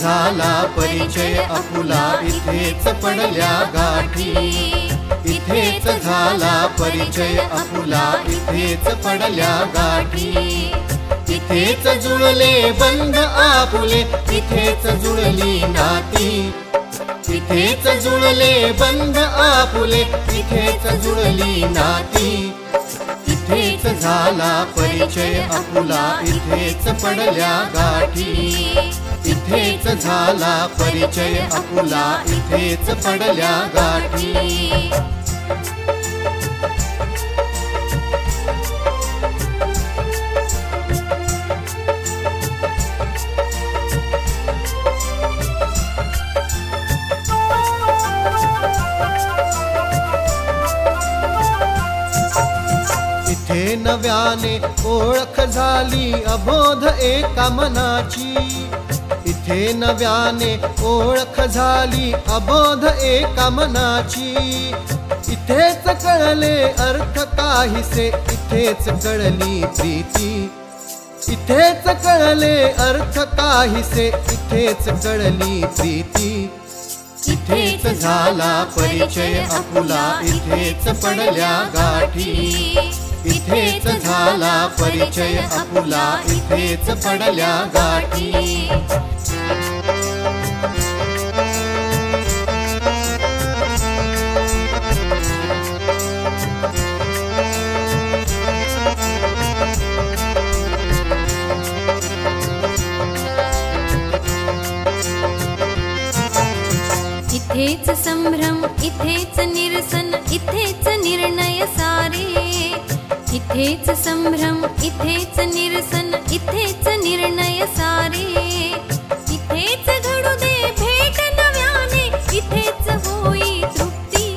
झाला परिचय आपुला इथेच पडल्या गाठी. इथेच झाला परिचय आपुला इथेच पडल्या गाठी. इथेच जुळले बंध आपुले इथेच जुळली नाती. इथेच जुळले बंध आपुले इथेच जुळली नाती. इथेच झाला परिचय आपुला इथेच पडल्या गाठी. इथेच झाला परिचय आपुला इथेच पडल्या गाठी. इथे नव्याने ओळख झाली अबोध एका मनाची. इथे नव्याने ओळख झाली अबोध एका मनाची. इथेच कळले अर्थ काहीसे इथेच कळली प्रीती. इथेच कळले अर्थ काहीसे इथेच कळली प्रीती. इथेच झाला परिचय आपुला इथेच पडल्या गाठी. इथेच झाला परिचय आपुला इथेच पडल्या गाठी. इथेच संभ्रम इथेच निरसन इथेच निर्णय सारे. इथेच संभ्रम इथेच निरसन इथेच निर्णय सारे. इथेच घडू दे भेट नव्याने इथेच होई तृप्ती.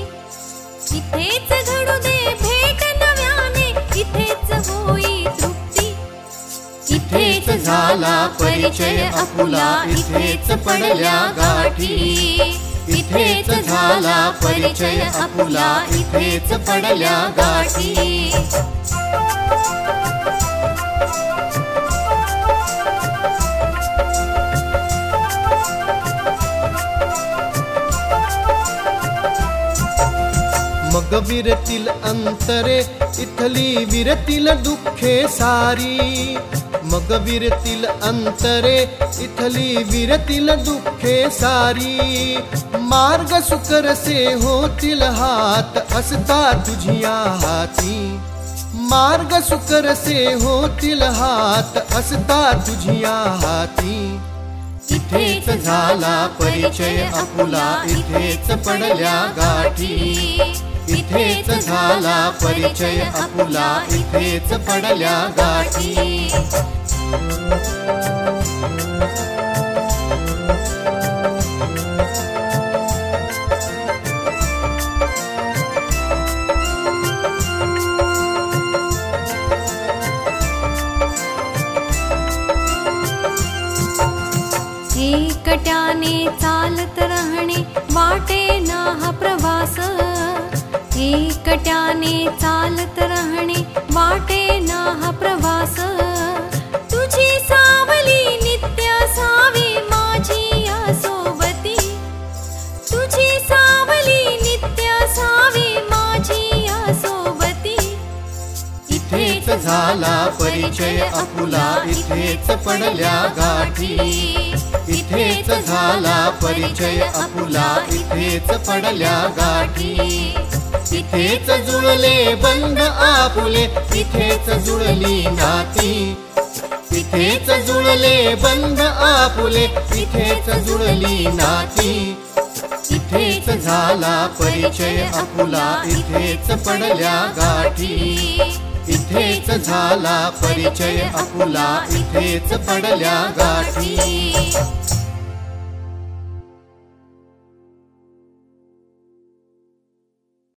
इथेच घडू दे भेट नव्याने इथेच होई तृप्ती. इथेच झाला परिचय आपुला इथेच पडल्या गाठी. इथेच झाला परिचय आपुला इथेच पडल्या गाठी. मग विरतील अंतरे इथली विरतील दुःखे सारी. मग विरतील अंतरे इथली विरतील दुःखे सारी. मार्ग सुकरसे होतील हात असता तुझिया हाती मार्ग सुकरसे होतील हात असता तुझिया हाती इथेच झाला परिचय आपुला इथेच पडल्या गाठी. इथेच झाला परिचय आपुला इथेच पडल्या गाठी. एकट्याने चालत राहणे एकट्याने चालत राहणे वाटे ना हा प्रवास. तुझी सावली नित्य सावी माझी सोबती. तुझी सावली नित्य सावी माझी सोबती. इथेच झाला परिचय आपुला इथेच पडल्या गाठी. इथेच झाला परिचय आपुला इथेच पडल्या गाठी. इथेच जुळले बंध आपुले तिथेच जुळली नाती. तिथेच जुळले बंध आपुले तिथेच जुळली नाती. इथेच झाला परिचय आपुला इथेच पडल्या गाठी. इथेच झाला परिचय आपुला इथेच पडल्या गाठी.